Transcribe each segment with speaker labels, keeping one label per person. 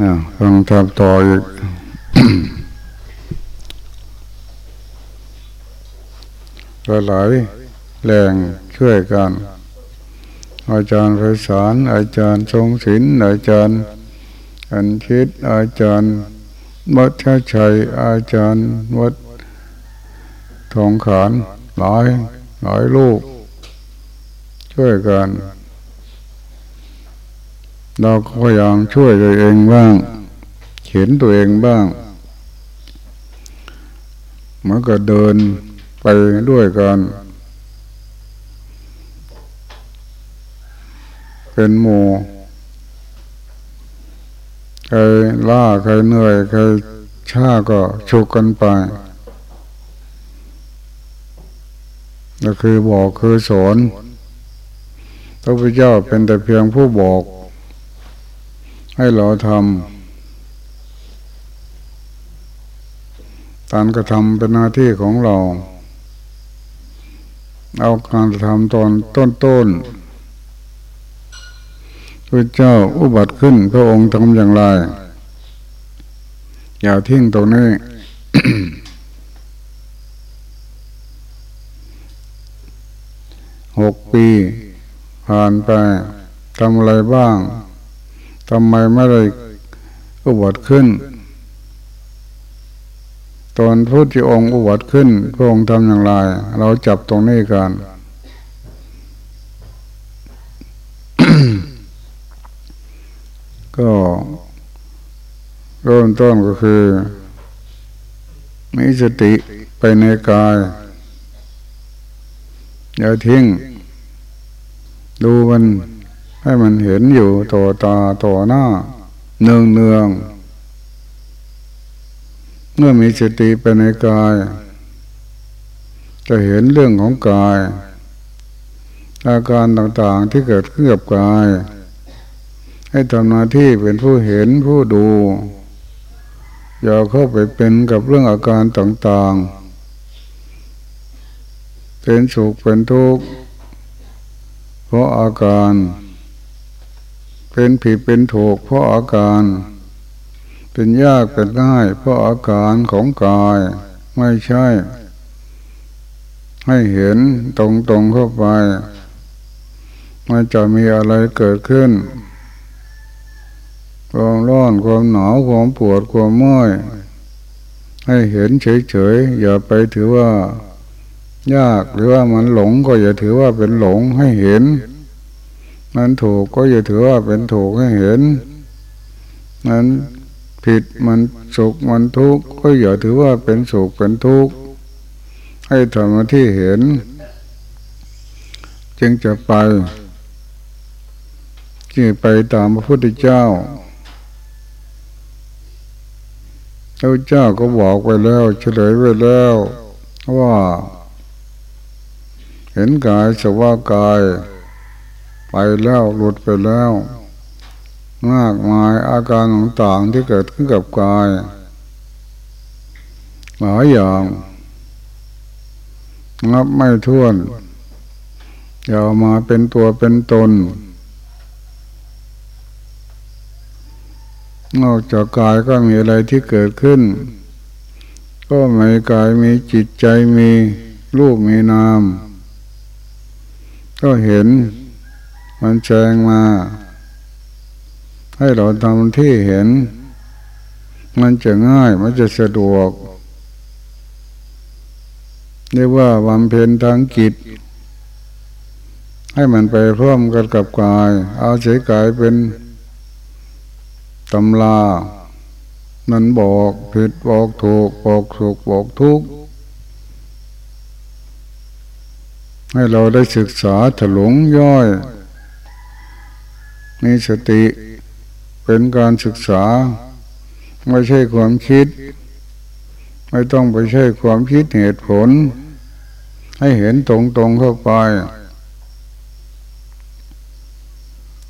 Speaker 1: นะฟังทำต่ออีกหลายแรงช่วยกัน อาจารย์ไพศาลอาจารย์ทรงศิลป์อาจารย์อันคิดอาจารย์วัดชัย อาจารย์วัดทองขานหลายหลายลูกช่วยกัน เราก็พยายามช่วยตัวเองบ้าง เขียนตัวเองบ้างเมื่อก็เดินไปด้วยกัน เป็นหมู่ใครล่าใครเหนื่อยใครช้าก็ชุกกันไปก็คือบอกคือสอนพระพุทธเจ้าเป็นแต่เพียงผู้บอก ให้เราทำการกระทำเป็นหน้าที่ของเรา เอาการกระทำตอนต้นๆพระเจ้าอุบัติขึ้นพระองค์ทำอย่างไร อย่าทิ้งตรงนี้หกปี ผ่านไปทำอะไรบ้าง ทำไมไม่ได้อุบัติขึ้น ตอนพุทธองค์อุบัติขึ้นพระองค์ทำอย่างไร เราจับตรงนี้กันก็เริ่มต้นก็คือ มีสติไปในกาย อย่าทิ้ง ดูมัน ให้มันเห็นอยู่ต่อตาต่อหน้า เนืองเนืองเมื่อมีสติไปในกาย จะเห็นเรื่องของกาย อาการต่างๆที่เกิดขึ้นกับกาย ให้ทำหน้าที่เป็นผู้เห็นผู้ดู อย่าเข้าไปเป็นกับเรื่องอาการต่างๆ เป็นสุขเป็นทุกข์เพราะอาการ เป็นผิดเป็นถูกเพราะอาการ เป็นยากเป็นง่ายเพราะอาการของกายไม่ใช่ ให้เห็นตรงๆเข้าไปมันจะมีอะไรเกิดขึ้น ความร้อนความหนาวความปวดความเมื่อยให้เห็นเฉยๆอย่าไปถือว่า ยากหรือว่ามันหลงก็อย่าถือว่าเป็นหลงให้เห็น มันถูกก็อย่าถือว่าเป็นถูกให้เห็นมันผิดมันสุขมันทุกข์ก็อย่าถือว่าเป็นสุขเป็นทุกข์ให้ทำมาที่เห็น จึงจะไปจึงไปตามพระพุทธเจ้าพระเจ้าก็บอกไปแล้วเฉลยไปแล้วว่า เห็นกายสว่ากาย ไปแล้วหลุดไปแล้ว มากมายอาการต่างๆที่เกิดขึ้นกับกายหลายอย่างนับไม่ถ้วนอย่ามาเป็นตัวเป็นตน นอกจากกายก็มีอะไรที่เกิดขึ้น ก็มีกายมีจิตใจมีรูปมีนาม ก็เห็น มันแจงมา ให้เราทำที่เห็น มันจะง่ายมันจะสะดวก เรียกว่าวันเพ็ญทางกิจ ให้มันไปพร้อมกันกับกาย เอาใจกายเป็นตำลามันบอกผิดบอกถูกบอกสุขบอกทุกข์ให้เราได้ศึกษาถลุงย่อย มีสติเป็นการศึกษา ไม่ใช่ความคิด ไม่ต้องไปใช่ความคิดเหตุผล ให้เห็นตรงๆเข้าไป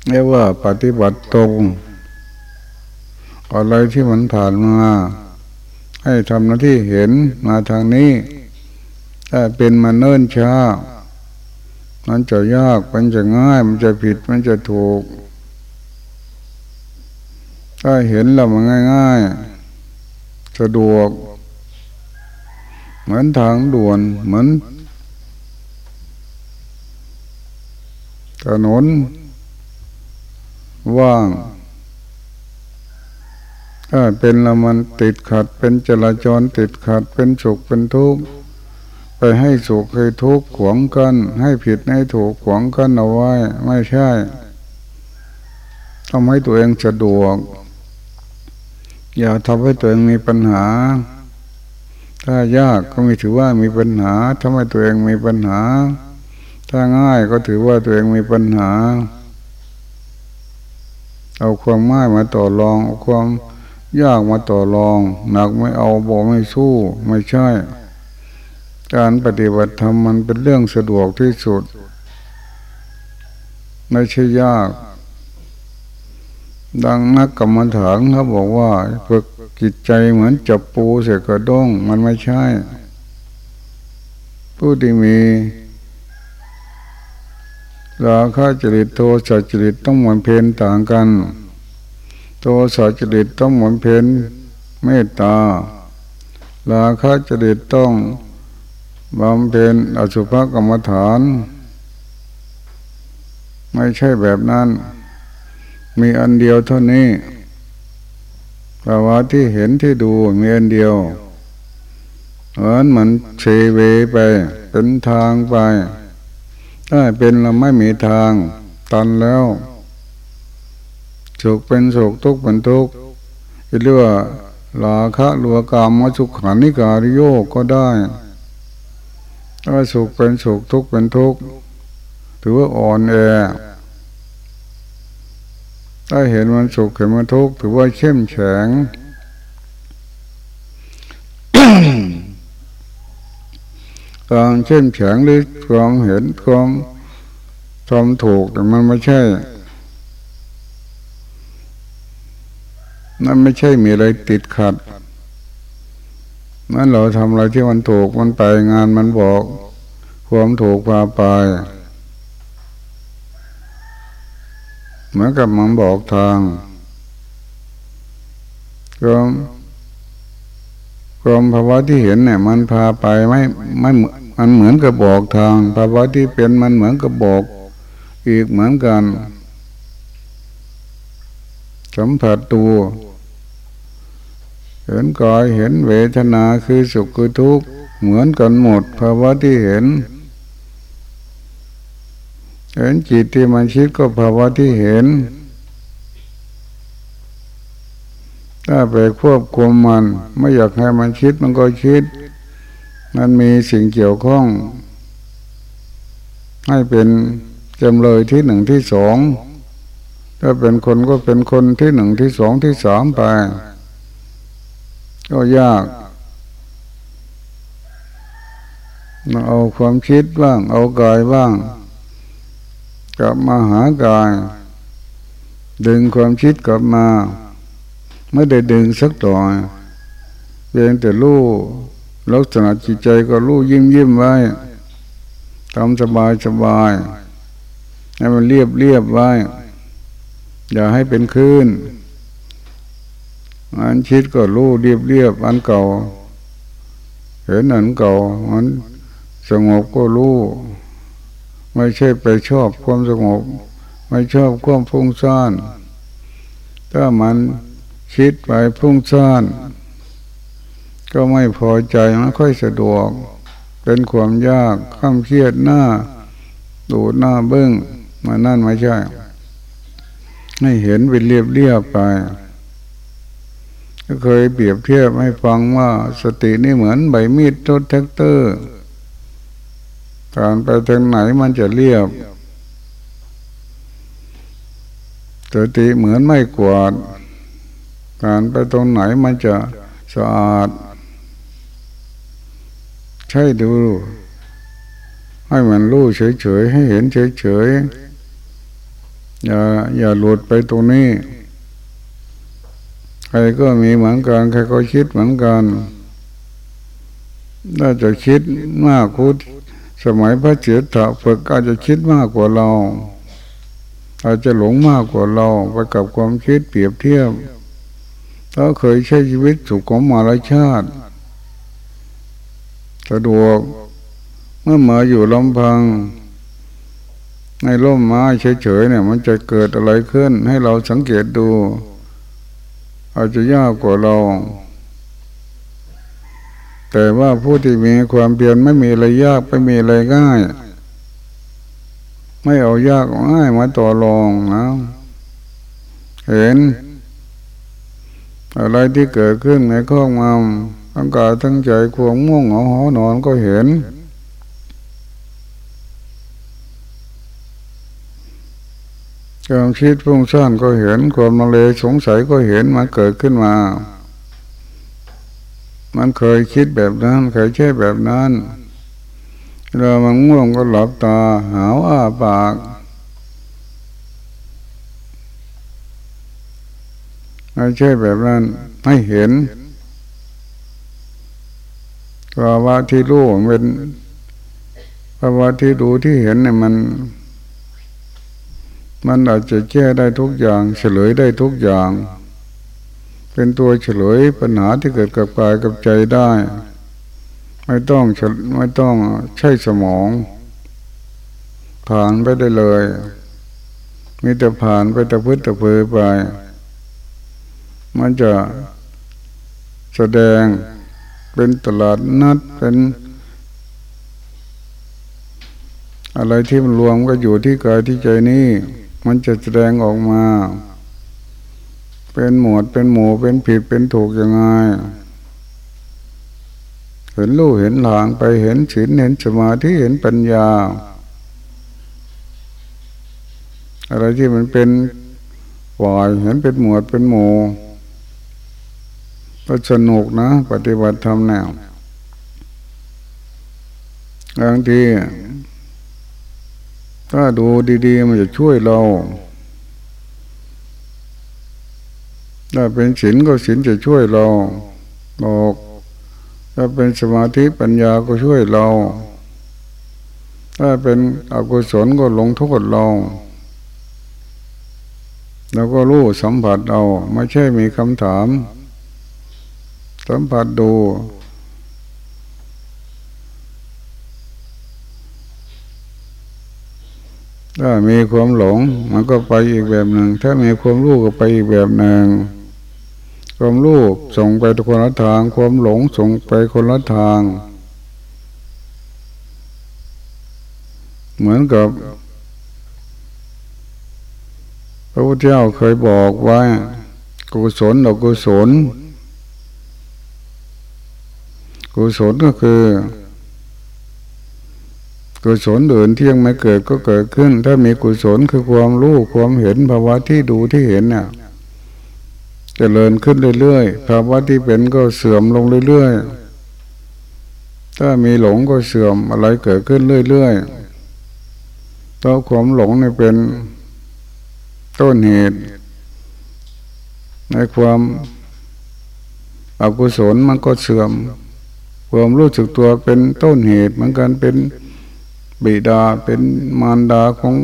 Speaker 1: เรียกว่าปฏิบัติตรง อะไรที่มันผ่านมา ให้ทำหน้าที่เห็นมาทางนี้ ถ้าเป็นมาเนิ่นช้ามันจะยาก มันจะง่าย มันจะผิด มันจะถูก ถ้าเห็นแล้วมันง่าย ๆ สะดวก เหมือนทางด่วนเหมือนถนน ว่าง ถ้าเป็นละมันติดขัด เป็นจราจรติดขัด เป็นสุขเป็นทุกข์ไปให้สุขให้ทุกข์ขวงกัน ให้ผิดให้ถูกขวงกันเอาไว้ ไม่ใช่ทำให้ตัวเองสะดวก อย่าทำให้ตัวเองมีปัญหา ถ้ายากก็ไม่ถือว่ามีปัญหาทำให้ตัวเองมีปัญหา ถ้าง่ายก็ถือว่าตัวเองมีปัญหา เอาความง่ายมาต่อรองเอาความยากมาต่อรอง หนักไม่เอาบอกไม่สู้ไม่ใช่ การปฏิบัติธรรมมันเป็นเรื่องสะดวกที่สุด ไม่ใช่ยาก ดังนักกรรมฐานเขาบอกว่าฝึกจิตใจเหมือนจับปูเสกระด้งมันไม่ใช่ ผู้ที่มีราคะจริตโทสัจริตต้องเหมือนเพนต่างกัน โทสัจริตต้องเหมือนเพนเมตตา ราคะจริตต้องบำเพ็ญอสุภกรรมฐาน ไม่ใช่แบบนั้น มีอันเดียวเท่านี้ภาวะที่เห็นที่ดูมีอันเดียวเหมือนมันเชเวไป เป็นทางไป ถ้าเป็นเราไม่มีทาง ตันแล้วสุขเป็นสุขทุกข์เป็นทุกข์เรียกว่าลาคะลัวกามมาสุขานิการโยก็ได้ถ้าสุขเป็นสุขทุกข์เป็นทุกข์ถือว่าอ่อนแอ ถ้าเห็นมันสุขเห็นมันทุกข์ถือว่าเข้มแข็งความเข้มแข็งหรือความเห็นความทำถูกแต่มันไม่ใช่นั่นไม่ใช่มีอะไรติดขัดนั่นเราทำอะไรที่มันถูกมันไปงานมันบอก ความถูกพาไป เหมือนกับมันบอกทางความความภาวะที่เห็นเนี่ย มันพาไปไม่ไม่มันเหมือนกับบอกทางภาวะที่เป็นมันเหมือนกับบอก อีกเหมือนกันสัมผัสตัว เห็นกายเห็นเวทนาคือสุขคือทุกข์เหมือนกันหมดภาวะที่เห็น เห็นจิตที่มันคิดก็ภาวะที่เห็น ถ้าไปควบคุมมัน ไม่อยากให้มันคิดมันก็คิด มันมีสิ่งเกี่ยวข้อง ให้เป็นจำเลยที่หนึ่งที่สองถ้าเป็นคนก็เป็นคนที่หนึ่งที่สองที่สามไป ก็ยากเอาความคิดบ้าง เอากายบ้าง กลับมาหากาย ดึงความคิดกลับมา ไม่ได้ดึงสักต่อเพียงแต่รู้ลักษณะจิตใจก็รู้ยิ้มยิ้มไว้ทำสบายสบายให้มันเรียบเรียบไว้ อย่าให้เป็นคลื่นอันคิดก็รู้เรียบเรียบอันเก่า เห็นอันเก่ามันสงบก็รู้ ไม่ใช่ไปชอบความสงบ ไม่ชอบความฟุ้งซ่านถ้ามันคิดไปฟุ้งซ่านก็ไม่พอใจไม่ค่อยสะดวก เป็นความยากคร่ำเครียดหน้าบูดหน้าบึ้งมานั่นไม่ใช่ ให้เห็นเป็นเรียบเรียบไป ก็เคยเปรียบเทียบให้ฟังว่าสตินี่เหมือนใบมีดรถแทรกเตอร์ การไปทางไหนมันจะเรียบสติเหมือนไม่กวาด การไปตรงไหนมันจะสะอาด ใช่ดู ให้มันรู้เฉยๆ ให้เห็นเฉยๆ อย่าอย่าหลุดไปตรงนี้ ใครก็มีเหมือนกัน ใครก็คิดเหมือนกัน น่าจะคิดมากคุด สมัยพระเจ้าฝึกอาจจะคิดมากกว่าเรา อาจจะหลงมากกว่าเราไปกับความคิดเปรียบเทียบเราเคยใช้ชีวิตสุขของมาลชาติสะดวกเมื่อมาอยู่ลำพัง ในร่มไม้เฉยๆเนี่ย มันจะเกิดอะไรขึ้น ให้เราสังเกตดู อาจจะยากกว่าเรา แต่ว่าผู้ที่มีความเพียรไม่มีอะไรยากไม่มีอะไรง่าย ไม่เอายากง่ายมาต่อรองนะเห็น อะไรที่เกิดขึ้นในข้องมามทั้งกายทั้งใจความง่วงเหงาหอนอนก็เห็น ความคิดฟุ้งซ่านก็เห็น ความมาเลสงสัยก็เห็นมันเกิดขึ้นมา มันเคยคิดแบบนั้น เคยใช่แบบนั้นเรามันง่วงก็หลับตา หาวอ้าปาก ไม่ใช่แบบนั้นให้เห็นภาวะที่รู้เป็นภาวะที่ดูที่เห็นเนี่ยมัน มันอาจจะแก้ได้ทุกอย่าง เฉลยได้ทุกอย่าง เป็นตัวเฉลยปัญหาที่เกิดกับกายกับใจได้ ไม่ต้องไม่ต้องใช้สมอง ผ่านไปได้เลย มีแต่ผ่านไปแต่พื้นแต่เพอไป มันจะแสดงเป็นตลาดนัดเป็นอะไรที่มันรวมก็อยู่ที่กายที่ใจนี่มันจะแสดงออกมา เป็นหมวดเป็นหมู่เป็นผิดเป็นถูกยังไงเห็นรูเห็นหลางไปเห็นศีลเห็นสมาธิเห็นปัญญา อะไรที่มันเป็นวายเห็นเป็นหมวดเป็นหมู่ก็สนุกนะ ปฏิบัติธรรมแนวบางทีถ้าดูดี ๆ มันจะช่วยเรา ถ้าเป็นศีลก็ศีลจะช่วยเราบอกถ้าเป็นสมาธิปัญญาก็ช่วยเรา ถ้าเป็นอกุศลก็ลงโทษเราแล้วก็รู้สัมผัสเอาไม่ใช่มีคำถาม สัมผัสดูถ้ามีความหลงมันก็ไปอีกแบบหนึ่ง ถ้ามีความรู้ก็ไปอีกแบบหนึ่ง ความรู้ส่งไปคนละทาง ความหลงส่งไปคนละทาง เหมือนกับ พระพุทธเจ้าเคยบอกว่ากุศลอกุศลกุศลก็คือกุศลอื่นที่ยังไม่เกิดก็เกิดขึ้น ถ้ามีกุศลคือความรู้ความเห็นภาวะที่ดูที่เห็นเนี่ย จเจริญขึ้นเรื่อยๆภาวะที่เป็นก็เสื่อมลงเรื่อยๆ ถ้ามีหลงก็เสื่อมอะไรเกิดขึ้นเรื่อยๆเพราะความหลงเนี่ยเป็นต้นเหตุ ในความอกุศลมันก็เสื่อม ความรู้สึกตัวเป็นต้นเหตุเหมือนกันเป็นบิดาเป็นมารดาของ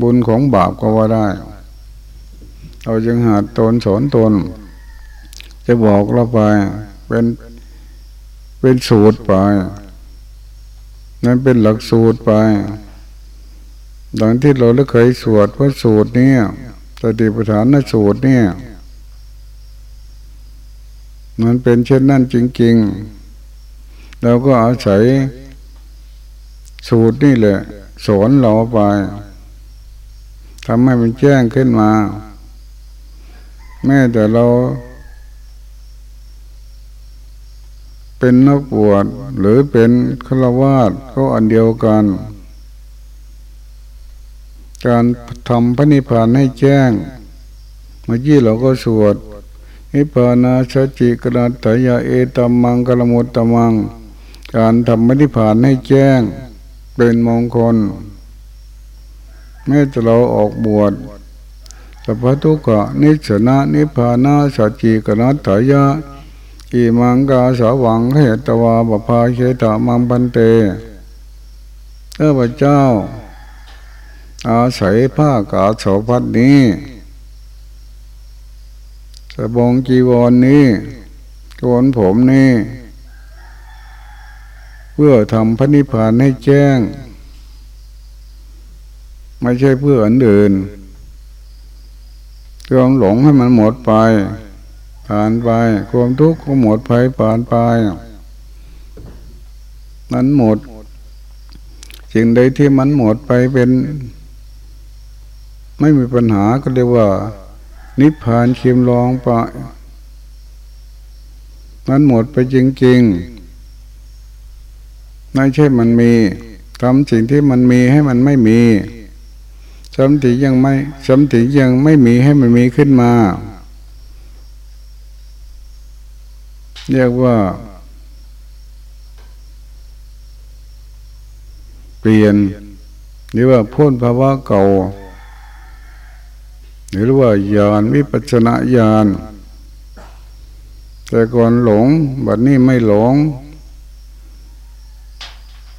Speaker 1: บุญของบาปก็ว่าได้ เราจึงหาตนสอนตน จะบอกเราไป เป็นเป็นสูตรไป นั่นเป็นหลักสูตรไปดังที่เราเคยสวดพระสูตรเนี่ยสติปัฏฐานสูตรเนี่ยมันเป็นเช่นนั้นจริงๆ เราก็อาศัยสูตรนี่แหละ สอนเราไปทำให้มันแจ้งขึ้นมา แม้แต่เรา เป็นนักบวชหรือเป็นฆราวาสก็อันเดียวกัน การทำพระนิพพานให้แจ้ง เมื่อกี้เราก็สวดนิพพานาชจิกราตยาเอตัมมังกลมุตตมัง การทำมนิพานให้แจ้ง เป็นมงคลแม้จะเราออกบวช สัพพทุกะนิสนะนิพานาสัจจิกนัตถายะอิมังกาสาวังเหตวาบพาเชตามังปันเตเออพเจ้า อาศัยผ้ากาสาวพัดนี้สบงจีวรนนี้โกนผมนี่เพื่อทำพระนิพพานให้แจ้ง ไม่ใช่เพื่ออันอื่น ความหลงให้มันหมดไป ผ่านไป ความทุกข์ก็หมดไปผ่านไปนั้นหมดสิ่งใดที่มันหมดไปเป็น ไม่มีปัญหาก็เรียกว่า นิพพานเคียมลองไปมันหมดไปจริงๆไม่ใช่มันมีทำสิ่งที่มันมีให้มันไม่มี สมติยังไม่สมติยังไม่มีให้มันมีขึ้นมา เรียกว่า เปลี่ยน หรือว่าพ้นภาวะเก่า หรือว่าญาณวิปัสนาญาณแต่ก่อนหลงบัดนี้ไม่หลง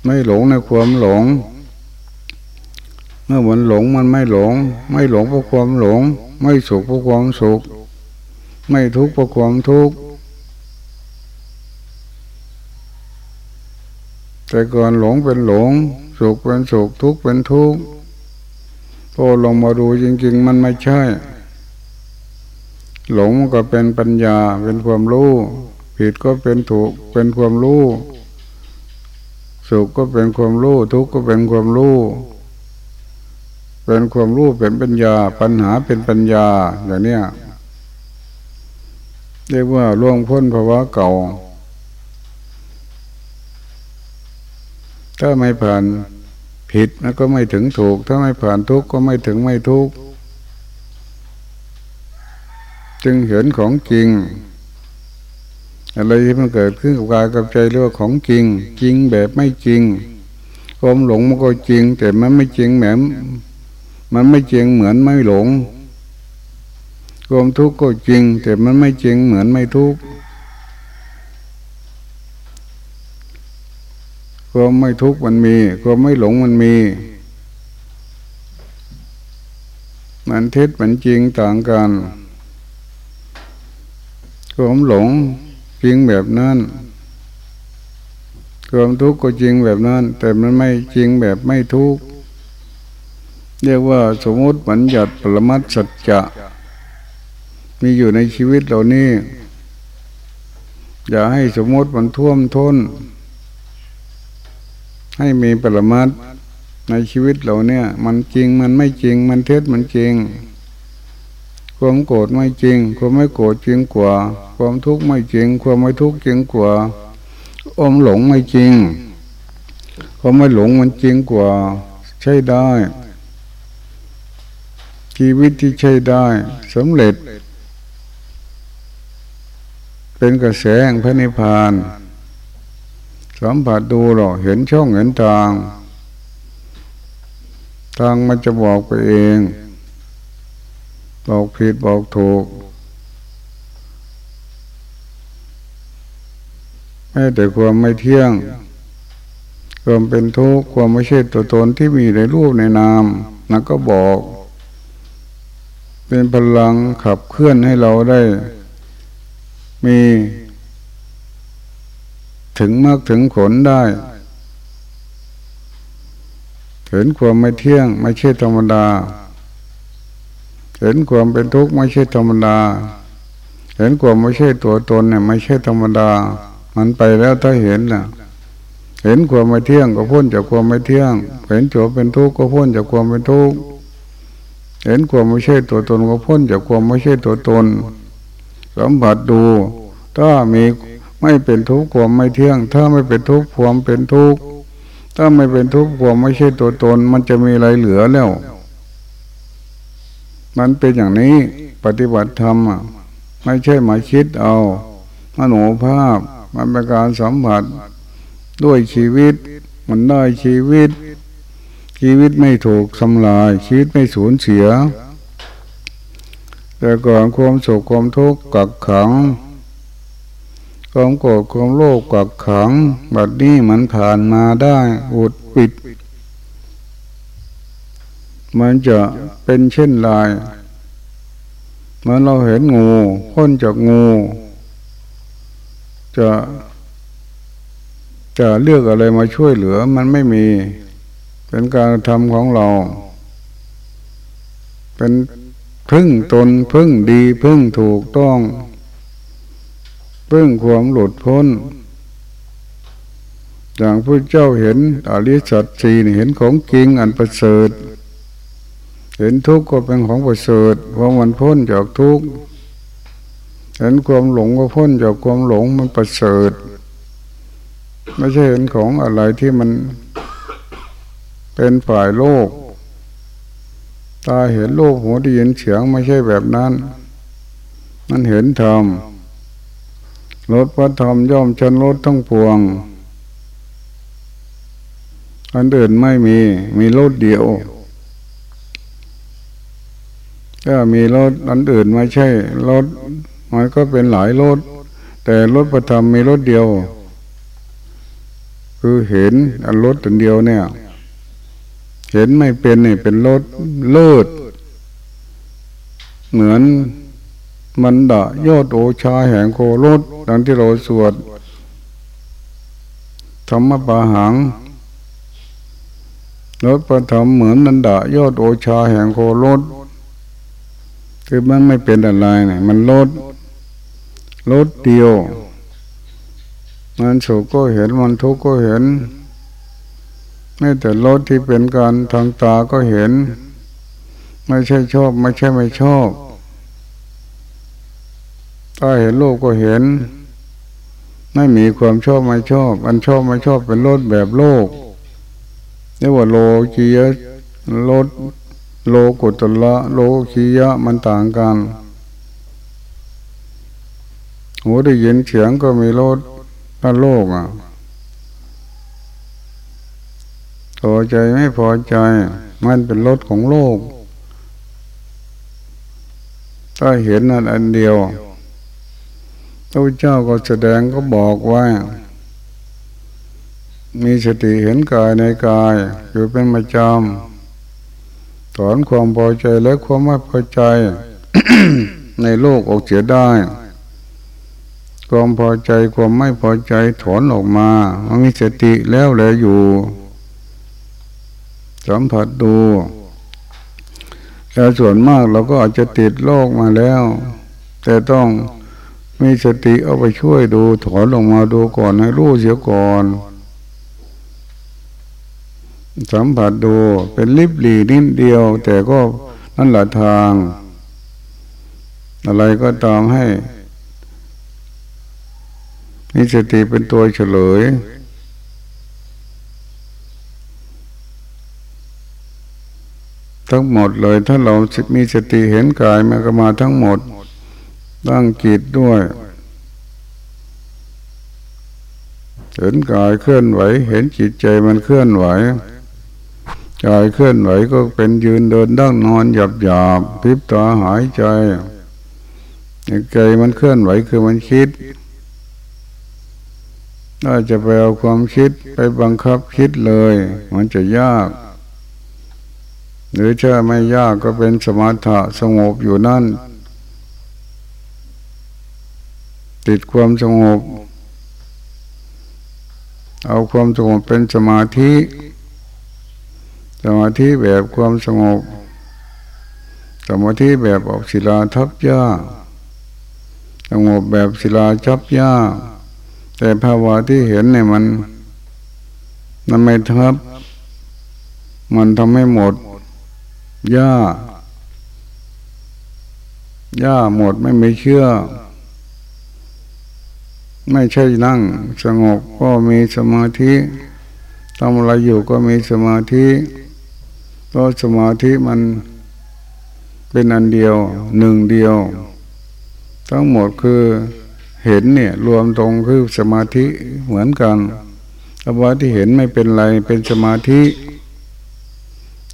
Speaker 1: ไม่หลงในความหลง เมื่อมันหลงมันไม่หลง ไม่หลงเพราะความหลง ไม่สุขเพราะความสุข ไม่ทุกข์เพราะความทุกข์แต่ก่อนหลงเป็นหลง สุขเป็นสุขทุกข์เป็นทุกข์พอลงมาดูจริง ๆ มันไม่ใช่ หลงก็เป็นปัญญาเป็นความรู้ ผิดก็เป็นถูกเป็นความรู้ สุขก็เป็นความรู้ ทุกข์ก็เป็นความรู้ เป็นความรู้เป็นปัญญา ปัญหาเป็นปัญญาอย่างเนี้ยเรียกว่าล่วงพ้นภาวะเก่า ถ้าไม่ผ่านผิดมันก็ไม่ถึงถูก ถ้าไม่ผ่านทุกข์ก็ไม่ถึงไม่ทุกข์จึงเห็นของจริง อะไรที่มันเกิดขึ้นกับกายกับใจเรียกว่าของจริง จริงแบบไม่จริงความหลงมันก็จริง แต่มันไม่จริงแหม มันไม่จริงเหมือนไม่หลงความทุกข์ก็จริง แต่มันไม่จริงเหมือนไม่ทุกข์ความไม่ทุกข์มันมีความไม่หลงมันมี มันเท็จมันจริงต่างกันความหลงจริงแบบนั้นความทุกข์ก็จริงแบบนั้น แต่มันไม่จริงแบบไม่ทุกข์ เรียกว่าสมมติบัญญัติปรมัตสัจจะ มีอยู่ในชีวิตเรานี่ อย่าให้สมมติมันท่วมท้น ให้มีปรมัตในชีวิตเราเนี่ย มันจริงมันไม่จริง มันเท็จมันจริง ความโกรธไม่จริง ความไม่โกรธจริงกว่า ความทุกข์ไม่จริง ความไม่ทุกข์จริงกว่าอมหลงไม่จริงความไม่หลงมันจริงกว่า ใช่ได้ ชีวิตที่ใช่ได้สำเร็จ เป็นกระแสแห่งพระนิพพานสัมผัสดูหรอเห็นช่องเห็นทาง ทางมันจะบอกไปเอง บอกผิดบอกถูกแม้แต่ความไม่เที่ยง ความเป็นทุกข์ความไม่ใช่ตัวตนที่มีในรูปในนามนั่นก็บอก เป็นพลังขับเคลื่อนให้เราได้ มี ถึงมากถึงผลได้เห็นความไม่เที่ยง ไม่ใช่ธรรมดา เห็นความเป็นทุกข์ไม่ใช่ธรรมดา เห็นความไม่ใช่ตัวตนเนี่ย ไม่ใช่ธรรมดา มันไปแล้วถ้าเห็นล่ะ เห็นความไม่เที่ยงก็พ้นจากความไม่เที่ยง เห็นตัวเป็นทุกข์ก็พ้นจากความเป็นทุกข์ เห็นความไม่ใช่ตัวตนก็พ้นจากความไม่ใช่ตัวตนสัมผัสดู ถ้ามีไม่เป็นทุกข์ความไม่เที่ยง ถ้าไม่เป็นทุกข์ความเป็นทุกข์ถ้าไม่เป็นทุกข์ความไม่ใช่ตัวตน มันจะมีอะไรเหลือแล้ว มันเป็นอย่างนี้ปฏิบัติธรรมอะไม่ใช่มาคิดเอามโนภาพมันเป็นการสัมผัสด้วยชีวิต มันได้ชีวิต ชีวิตไม่ถูกทำลาย ชีวิตไม่สูญเสีย แต่ก่อนความโศกความทุกข์กักขัง ความโกรธความโลภกักขัง บัดนี้มันผ่านมาได้อุดปิด มันจะเป็นเช่นไรเมื่อเราเห็นงูพ้นจากงู จะ จะเลือกอะไรมาช่วยเหลือมันไม่มี เป็นการทำของเรา เป็นพึ่งตนพึ่งดีพึ่งถูกต้อง พึ่งความหลุดพ้น อย่างพระเจ้าเห็นอริสัตสีเห็นของจริงอันประเสริฐ เห็นทุกข์ก็เป็นของประเสริฐเพราะมันพ้นจากทุกข์เห็นความหลงก็พ้นจากความหลงมันประเสริฐ ไม่ใช่เห็นของอะไรที่มัน เป็นฝ่ายโลก ตาเห็นโลกหัวได้ยินเสียงไม่ใช่แบบนั้น มันเห็นธรรมรถพระธรรมย่อมชนรถทั้งปวง อันอื่นไม่มี มีรถเดียวถ้ามีรถอันอื่นไม่ใช่รถมันก็เป็นหลายรถแต่รถพระธรรมมีรถเดียว คือเห็นอันรถอันเดียวเนี่ย เห็นไม่เป็นเนี่ยเป็นรถเลิศเหมือนมันดะยอดโอชาแห่งโครถดังที่เราสวดธรรมปาหังรถประธรรมเหมือนนันดะยอดโอชาแห่งโครถคือมันไม่เป็นอะไรเนี่ยมันลดลดเดียว มันสุขก็เห็นมันทุกข์ก็เห็น ไม่แต่ลดที่เป็นการทางตาก็เห็น ไม่ใช่ชอบ ไม่ใช่ไม่ชอบถ้าเห็นโลกก็เห็น ไม่มีความชอบไม่ชอบ อันชอบไม่ชอบเป็นรถแบบโลกเรียกว่าโลกียะรถโลกุตละโลกียะมันต่างกันหูได้ยินเสียงก็มีรถถ้าโลกอะพ อใจไม่พอใจ มันเป็นรถของโลก ถ้าเห็นนั่นอันเดียวพระเจ้าก็แสดงก็บอกว่า มีสติเห็นกายในกาย อยู่เป็นประจำถอนความพอใจและความไม่พอใจ ในโลกออกเสียได้ความพอใจความไม่พอใจถอนออกมามันมีสติแล้วแลอยู่ สัมผัสดูแต่ส่วนมากเราก็อาจจะติดโลกมาแล้ว แต่ต้องมีสติเอาไปช่วยดู ถอนลงมาดูก่อนให้รู้เสียก่อน สัมผัสดูเป็นลิบหลีนิดเดียว แต่ก็นั่นแหละทาง อะไรก็ตามให้มีสติเป็นตัวเฉลย ทั้งหมดเลย ถ้าเรามีสติเห็นกายมันก็มาทั้งหมดตั้งจิตด้วยเห็นกายเคลื่อนไหว เห็นจิตใจมันเคลื่อนไหวกายเคลื่อนไหวก็เป็นยืนเดินดั้งนอนหยับหยาบพิบตาหายใจใจมันเคลื่อนไหวคือมันคิดถ้าจะไปเอาความคิดไปบังคับคิดเลย มันจะยาก หรือถ้าไม่ยากก็เป็นสมาธิสงบอยู่นั่น ติดความสงบ เอาความสงบเป็นสมาธิ สมาธิแบบความสงบ สมาธิแบบออกศิลาทับยาสงบแบบศิลาทับยาแต่ภาวะที่เห็นเนี่ยมันมันไม่ทับ มันทำให้หมด หญ้าหญ้าหมดไม่มีเชื่อ ไม่ใช่นั่ง สงบก็มีสมาธิทำอะไรอยู่ก็มีสมาธิเพราะสมาธิมันเป็นอันเดียวหนึ่งเดียว ทั้งหมดคือเห็นเนี่ยรวมตรงคือสมาธิเหมือนกันแต่ว่าที่เห็นไม่เป็นไรเป็นสมาธิ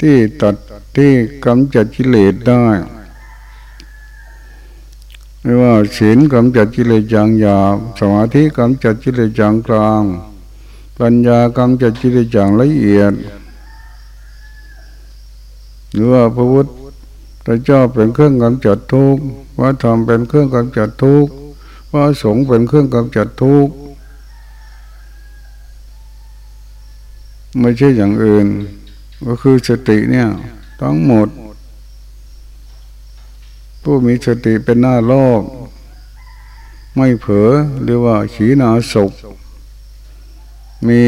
Speaker 1: ที่ตัดที่กำจัดกิเลสได้ไม่ว่าศีลกำจัดกิเลสอย่างหยาบสมาธิกำจัดกิเลสอย่างกลาง ปัญญากำจัดกิเลสอย่างละเอียด หรือว่าพระพุทธเจ้าเป็นเครื่องกำจัดทุกข์พระธรรมเป็นเครื่องกำจัดทุกข์พระสงฆ์เป็นเครื่องกำจัดทุกข์ไม่ใช่อย่างอื่น ก็คือสติเนี่ยทั้งหมด ผู้มีสติเป็นหน้าโลก ไม่เผลอหรือว่าขีนาศกมี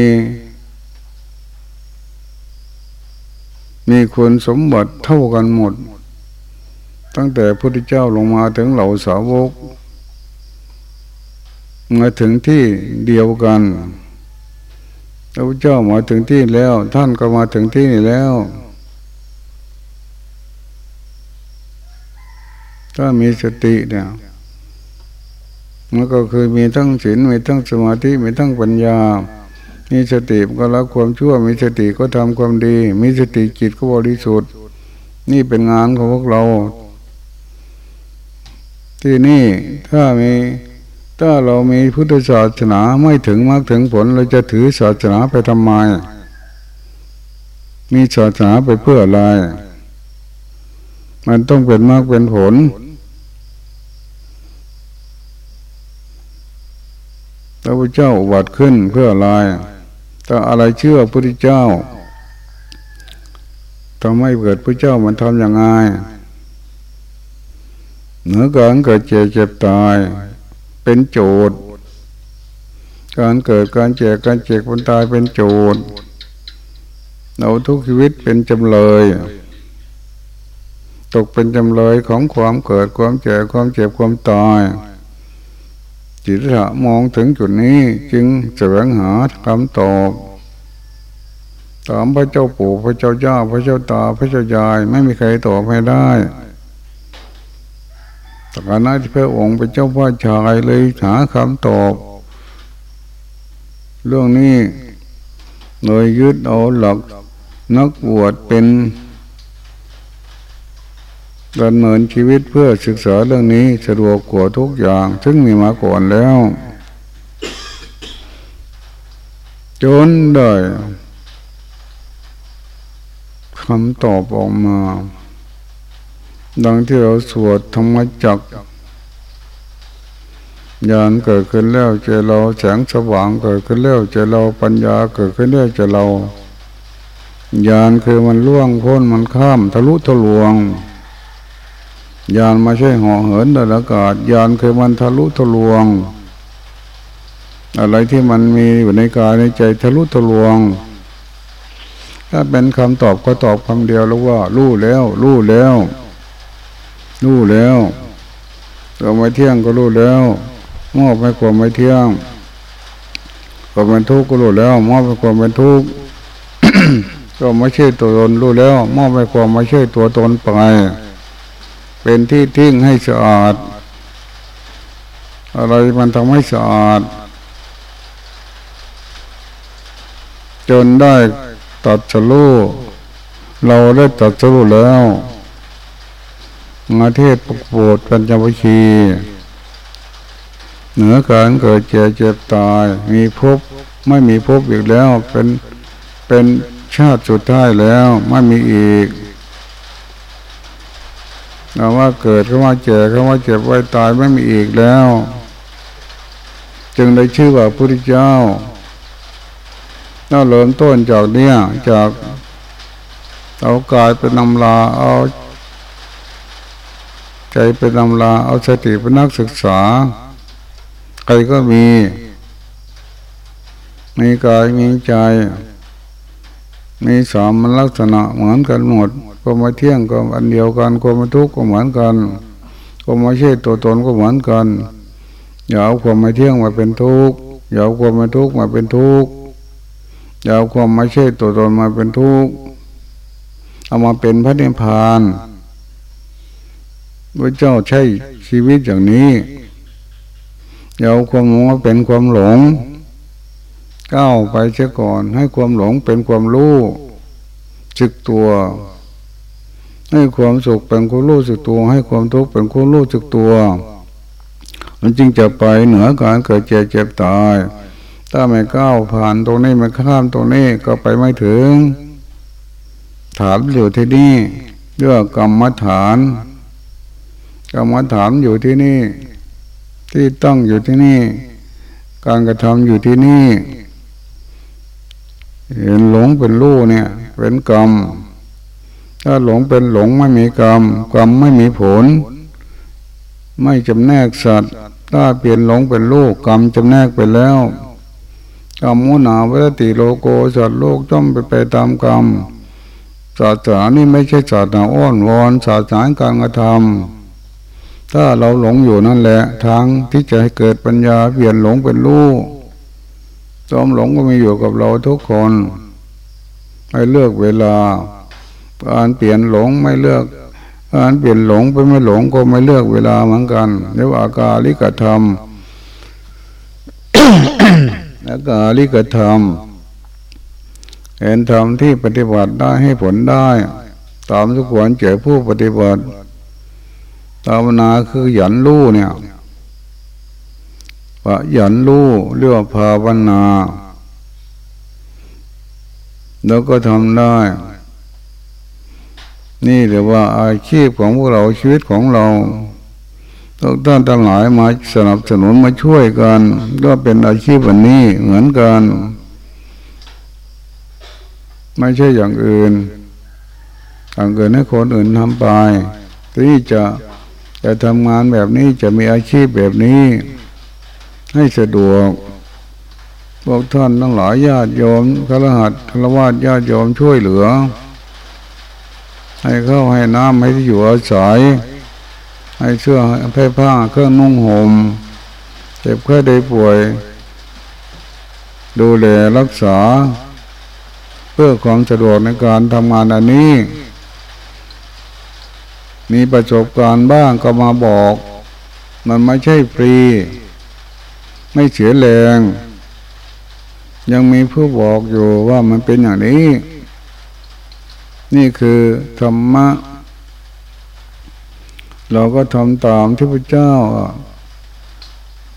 Speaker 1: มีคนสมบัติเท่ากันหมด ตั้งแต่พระพุทธเจ้าลงมาถึงเหล่าสาวกมาถึงที่เดียวกัน พระพุทธเจ้ามาถึงที่แล้ว ท่านก็มาถึงที่นี่แล้ว ถ้ามีสติเนี่ยมันก็คือมีทั้งศีลมีทั้งสมาธิมีทั้งปัญญา มีสติก็ละความชั่ว มีสติก็ทำความดี มีสติจิตก็บริสุทธิ์ นี่เป็นงานของพวกเรา ที่นี่ถ้ามี ถ้าเรามีพุทธศาสนาไม่ถึงมากถึงผล เราจะถือศาสนาไปทำไม มีศาสนาไปเพื่ออะไร มันต้องเป็นมากเป็นผลพระพุทธเจ้าวัดขึ้นเพื่ออะไรถ้าอะไรเชื่อพระพุทธเจ้าทำให้เกิดพระเจ้ามันทำอย่างไงเหนือการเกิดเจ็บเจ็บตาย เป็นโจทย์ การเกิดการเจ็บการเจ็บคนตายเป็นโจทย์ เราทุกชีวิตเป็นจำเลย ตกเป็นจำเลยของความเกิดความเจ็บความเจ็บความตายจิตถะมองถึงจุดนี้จึงแสวงหาคำตอบถามพระเจ้าปู่พระเจ้าย่าพระเจ้าตาพระเจ้ายาย ไม่มีใครตอบให้ได้ แต่กานั้นที่พระองค์เป็นเจ้าพ่อชายเลยหาคำตอบ เรื่องนี้เลยยึดเอาหลักนักบวชเป็นดำเนินชีวิตเพื่อศึกษาเรื่องนี้สะดวกกว่าทุกอย่าง ซึ่งมีมาก่อนแล้ว จนได้คำตอบออกมา ดังที่เราสวดธรรมจักญาณเกิดขึ้นแล้วเจเราแสงสว่างเกิดขึ้นแล้วเจเราปัญญาเกิดขึ้นแล้วเจเราญาณคือมันล่วงพ้นมันข้ามทะลุทะลวงยานไม่ใช่ห่อเหินในอากาศยานคือมันทะลุทะลวง อะไรที่มันมีอยู่ในกายในใจทะลุทะลวง ถ้าเป็นคำตอบก็ตอบคำเดียวแล้วว่า รู้แล้ว รู้แล้ว รู้แล้วตัวไม่เที่ยงก็รู้แล้วมอบให้ความไม่เที่ยงก็เป็นทุกข์ก็รู้แล้ว มอบให้ความเป็นทุกข์ก็ไม่ใช่ตัวตนรู้แล้ว มอบให้ความไม่ใช่ตัวตนไป เป็นที่ทิ้งให้สะอาด อะไรมันทำให้สะอาด จนได้ตัดสลูเราได้ตัดสลูแล้ว มาเทศปกโปดปัญจวิชีเหนือการเกิดเจ็บเจ็บตาย มีภพไม่มีภพอีกแล้วเป็นเป็นชาติสุดท้ายแล้วไม่มีอีกคำว่าเกิดคำว่าเจ็บคำว่าเจ็บไว้ตายไม่มีอีกแล้ว จึงได้ชื่อว่าพระพุทธเจ้าเราเริ่มต้นจากเนี้ยจากเอากายเป็นนำลาเอา ใจเป็นนำลาเอาสติเป็นนักศึกษา ใครก็มี มีกายมีใจ มีสามมันลักษณะเหมือนกันหมดก็มาเที่ยงก็อันเดียวกันก็มาทุกข์ก็เหมือนกันก็ไม่ใช่ตัวตนก็เหมือนกันอย่าเอาความไม่เที่ยงมาเป็นทุกข์อย่าเอาความไม่ทุกข์มาเป็นทุกข์อย่าเอาความไม่ใช่ตัวตนมาเป็นทุกข์เอามาเป็นพระนิพพาน พระเจ้าใช้ชีวิตอย่างนี้อย่าเอาความหลงเป็นความหลง ก้าวไปเสียก่อน ให้ความหลงเป็นความรู้จึกตัว ให้ความสุขเป็นคนรู้สึกตัว ให้ความทุกข์เป็นคนรู้สึกตัว มันจึงจะไปเหนือการเกิดเจ็บเจ็บตาย ถ้าไม่ก้าวผ่านตรงนี้ไม่ข้ามตรงนี้ก็ไปไม่ถึง ถามอยู่ที่นี่เรื่องกรรมฐาน กรรมฐานอยู่ที่นี่ ที่ต้องอยู่ที่นี่ การกระทำอยู่ที่นี่ เห็นหลงเป็นรู้เนี่ย เป็นกรรม ถ้าหลงเป็นหลงไม่มีกรรม กรรมไม่มีผล ไม่จำแนกสัตว์ ถ้าเปลี่ยนหลงเป็นลูกกรรมจำแนกไปแล้วกรรมมุนาวัตติโลโกสัตว์โลกจ้อมไปไปตามกรรมศาสนานี่ไม่ใช่ศาสนาอ้อนวอนศาสนาการกระทำ ถ้าเราหลงอยู่นั่นแหละ ทางที่จะให้เกิดปัญญาเปลี่ยนหลงเป็นรู้จอมหลงก็มีอยู่กับเราทุกคน ให้เลือกเวลาการเปลี่ยนหลงไม่เลือกการเปลี่ยนหลงไปไม่หลงก็ไม่เลือกเวลาเหมือนกันเรียกว่าอากาลิกธรรมอากาลิกธรรมเห็นธรรมที่ปฏิบัติได้ให้ผลได้ ตามทุกควรเจอผู้ปฏิบัติ ตามนาคือหยันรู้เนี่ยปะหยันรู้เรียกว่าภาวนา แล้วก็ทำได้ นี่เรียกว่าอาชีพของพวกเราชีวิตของเราทุกท่านทั้งหลายมาสนับสนุนมาช่วยกัน ก็เป็นอาชีพวันนี้เหมือนกัน ไม่ใช่อย่างอื่นอย่างอื่นให้คนอื่นทำไปที่จะ จะทำงานแบบนี้จะมีอาชีพแบบนี้ ให้สะดวกพวกท่านทั้งหลายญาติโยมฆรหัสฆราวาสญาติโยมช่วยเหลือ ให้เข้าให้น้ำให้ที่อยู่อาศัย ให้เสื้อให้ผ้าเครื่องนุ่งหม่มเจ็บแค่ได้ป่วย ดูแลรักษา เพื่อความสะดวกในการทำงานอันนี้ มีประสบการณ์บ้างก็มาบอก มันไม่ใช่ฟรี ไม่เสียแรง ยังมีผู้บอกอยู่ว่ามันเป็นอย่างนี้ นี่คือธรรมะ เราก็ทำตามที่พระเจ้า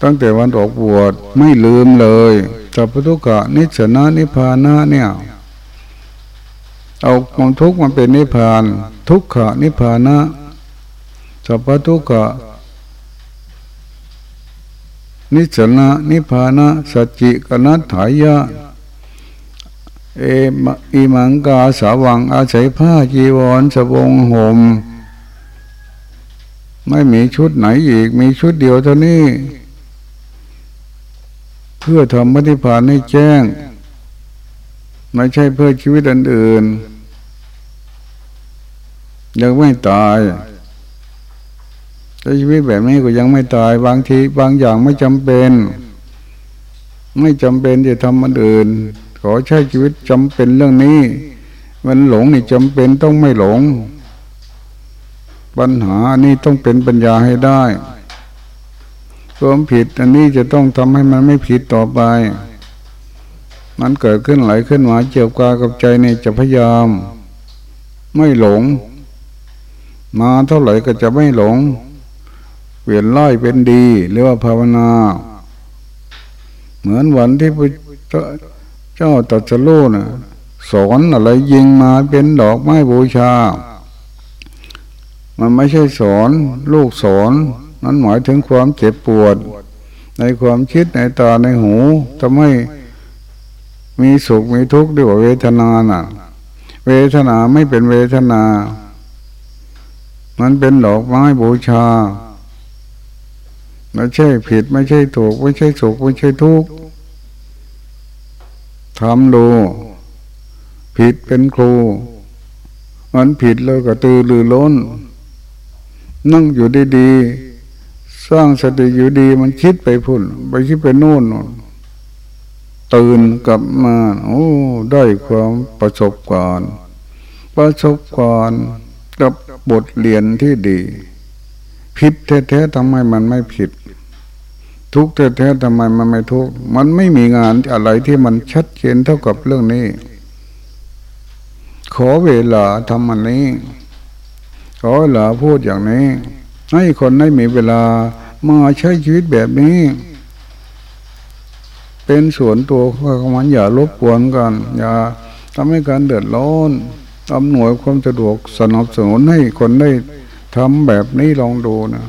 Speaker 1: ตั้งแต่วันออกบวชไม่ลืมเลยสัพพุทุกะนิสนานิพานะเนี่ย เอาความทุกข์มันเป็นนิพพาน ทุกขะนิพพานะสัพพทุกขะนิสนะนิพพานะสัจจิกนัตถายะเอมอิมังกาสาวังอาศัยผ้าจีวรสบงห่มไม่มีชุดไหนอีก มีชุดเดียวเท่านี้ เพื่อทำมฏิพานให้แจ้ง ไม่ใช่เพื่อชีวิตอันอื่นยังไม่ตายแต่ชีวิตแบบนี้ก็ยังไม่ตาย บางทีบางอย่างไม่จำเป็น ไม่จำเป็นจะทำมันอื่น ขอใช้ชีวิตจำเป็นเรื่องนี้ มันหลงนี่จำเป็นต้องไม่หลง ปัญหานี้ต้องเป็นปัญญาให้ได้ความผิดอันนี้จะต้องทำให้มันไม่ผิดต่อไป มันเกิดขึ้นไหลขึ้นมาเจียวกากับใจนี่จะพยายาม ไม่หลง มาเท่าไหร่ก็จะไม่หลง เปลี่ยนร้ายเป็นดีเรียกว่าภาวนา เหมือนวันที่พระเจ้าตัดสโลนะสอนอะไรยิงมาเป็นดอกไม้บูชา มันไม่ใช่สอนลูกสอนนั้นหมายถึงความเจ็บปวด ในความคิดในตาในหูทำให้ มีสุขมีทุกข์ด้วยเวทนาน่ะ เวทนาไม่เป็นเวทนา มันเป็นดอกไม้บูชาไม่ใช่ผิดไม่ใช่ถูก ไม่ใช่สุขไม่ใช่ทุกข์ทำดู ผิดเป็นครู มันผิดแล้วก็ตือรือล้น นั่งอยู่ดีๆ สร้างสติอยู่ดี มันคิดไปพุ่น ไปคิดไปโน่น ตื่นกลับมา โอ้ได้ความประสบการณ์ประสบการณ์กับบทเรียนที่ดี ผิดแท้ๆทำไมมันไม่ผิด ทุกแท้ๆทำไมมันไม่ทุกมันไม่มีงานอะไรที่มันชัดเจนเท่ากับเรื่องนี้ ขอเวลาทำมันนี้ ขอเวลาพูดอย่างนี้ ให้คนได้มีเวลามาใช้ชีวิตแบบนี้ เป็นส่วนตัวของมันอย่ารบกวนกัน อย่าทำให้การเดือดร้อนอำนวยความสะดวกสนับสนุนให้คนได้ทำแบบนี้ลองดูนะ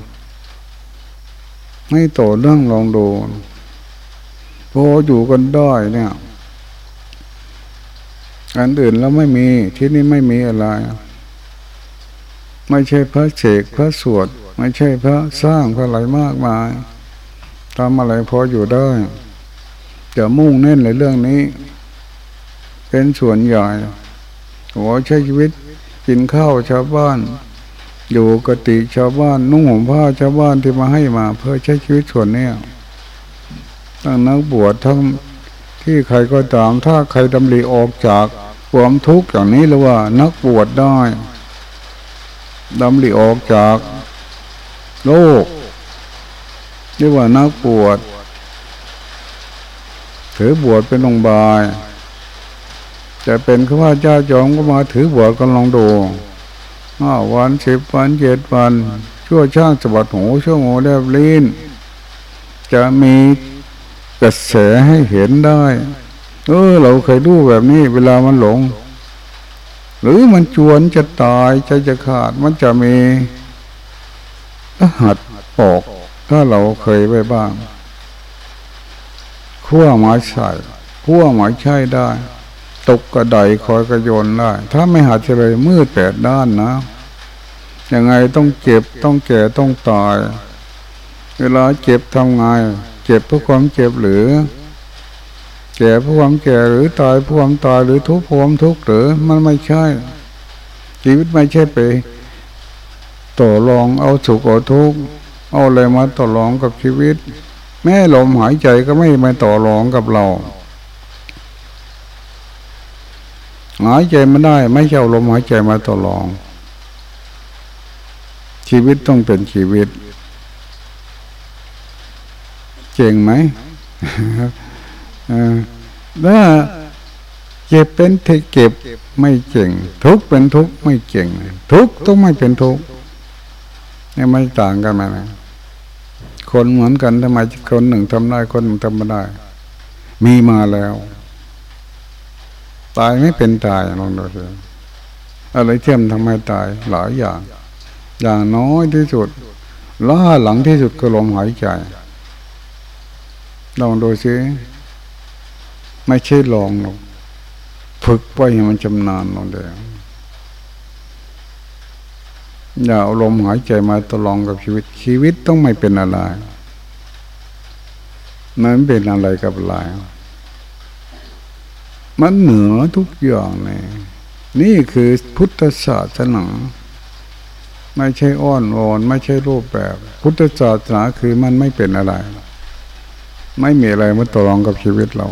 Speaker 1: ให้ต่อเรื่องลองดูพออยู่กันได้เนี่ยอันอื่นแล้วไม่มีที่นี่ไม่มีอะไร ไม่ใช่พระเสกพระสวด ไม่ใช่พระสร้างพระอะไรมากมายทำอะไรพออยู่ได้ จะมุ่งเน้นในเรื่องนี้ เป็นส่วนใหญ่หัวใช้ชีวิตกินข้าวชาวบ้าน อยู่กติชาวบ้าน นุ่งห่มผ้าชาวบ้านที่มาให้มา เพื่อใช้ชีวิตส่วนนี้ทั้งนักบวชทั้งที่ใครก็ตามถ้าใครดำริออกจากความทุกข์อย่างนี้หรือว่านักบวชได้ดำริออกจากโลกเรียกว่านักบวช ถือบวชเป็นองค์บาย จะเป็นข้าว่าเจ้าจอมก็มาถือบวชก็ลองดูห้าวันสิบวันเจ็ดวัน ชั่วช่างสะบัดหูชั่วโมงแลบลิ้นจะมีกระแสให้เห็นได้ เออ เราเคยดูแบบนี้ เวลามันหลง หรือมันจวนจะตายใจจะขาดมันจะมีรหัสออก ถ้าเราเคยไปบ้าง ขั้วหมายใส่ขั้วหมายใช่ได้ ตกกระไดคอยกระโยนได้ ถ้าไม่หัดเลยมืดแปดด้านนะยังไงต้องเจ็บต้องแก่ต้องตาย เวลาเจ็บทำไงเจ็บเพราะความเจ็บหรือแก่เพราะความแก่หรือตายเพราะความตายหรือทุกข์เพราะความทุกข์หรือมันไม่ใช่ ชีวิตไม่ใช่ไปต่อรองเอาสุขเอาทุกข์เอาอะไรมาต่อรองกับชีวิต แม่ลมหายใจก็ไม่มาต่อรองกับเรา หายใจไม่ได้ ไม่เช่าลมหายใจมาต่อรอง ชีวิตต้องเป็นชีวิต เจ๋งไหมถ้าเจ็บเป็นเก็บไม่เจ๋งทุกเป็นทุกไม่เจ๋งทุกต้องไม่เป็นทุกนี่ไม่ต่างกันไหมนะ คนเหมือนกันทำไมคนหนึ่งทำได้คนหนึ่งทำไม่ได้ มีมาแล้ว ตายไม่เป็นตายลองดูสิอะไรเทียมทำให้ตายหลายอย่าง อย่างน้อยที่สุดล่าหลังที่สุดก็ลมหายใจลองดูสิไม่ใช่ลองหรอกฝึกไปให้มันชำนาญลองเดียว อย่าเอาลมหายใจมาตลองกับชีวิตชีวิตต้องไม่เป็นอะไรมันเป็นอะไรกับอะไรมันเหนือทุกอย่างเลยนี่คือพุทธศาสนาไม่ใช่อ้อนวอนไม่ใช่รูปแบบ พุทธศาสนาคือมันไม่เป็นอะไร ไม่มีอะไรมาตลองกับชีวิตเรา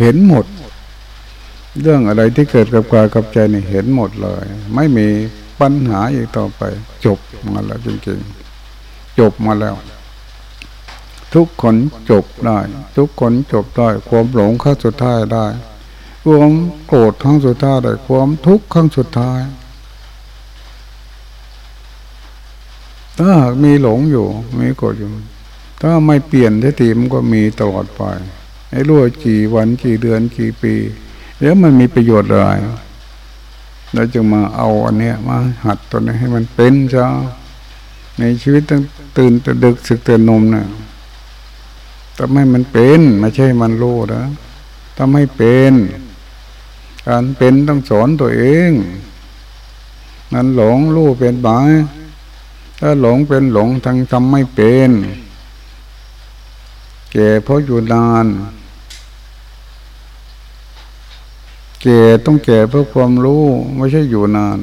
Speaker 1: เห็นหมด เรื่องอะไรที่เกิดกับกายกับใจนี่เห็นหมดเลย ไม่มี ปัญหาอีกต่อไป จบมาแล้วจริงๆ จบมาแล้ว ทุกคนจบได้ ทุกคนจบได้ ความหลงขั้งสุดท้ายได้ ความโกรธขั้งสุดท้ายได้ ความทุกข์ขั้งสุดท้าย ถ้าหากมีหลงอยู่ มีโกรธอยู่ ถ้าไม่เปลี่ยนทิฏฐิมันก็มีตลอดไปไอ้รู้กี่วันกี่เดือนกี่ปี แล้วมันมีประโยชน์อะไร เราจะมาเอาอันเนี้ยมาหัดตัวนี้ให้มันเป็นจ้าในชีวิตต้องตื่นแต่ดึกสึกตื่นนมนะทำให้มันเป็นไม่ใช่มันรู้นะทำให้เป็น การเป็นต้องสอนตัวเองมันหลงรู้เป็นบาถ้าหลงเป็นหลงทั้งทำไม่เป็นแก่เพราะอยู่นาน แก่ต้องแก่เพื่อความรู้ ไม่ใช่อยู่นาน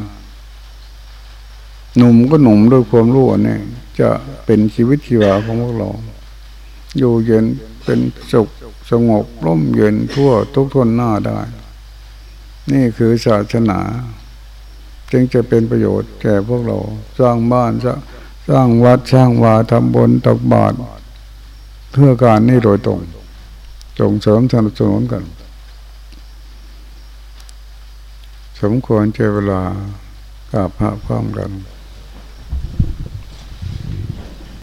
Speaker 1: หนุ่มก็หนุ่มด้วยความรู้นี่จะเป็นชีวิตชีวาของพวกเราอยู่เย็นเป็นสุขสงบร่มเย็นทั่วทุกทนหน้าได้ นี่คือศาสนา จึงจะเป็นประโยชน์แก่พวกเรา สร้างบ้านสร้างวัดสร้างวาทำบนตักบาตรเพื่อการนี้โดยตรงส่งเสริมสนับสนุนกัน สมควรเจเวลากับพระพร้อมกัน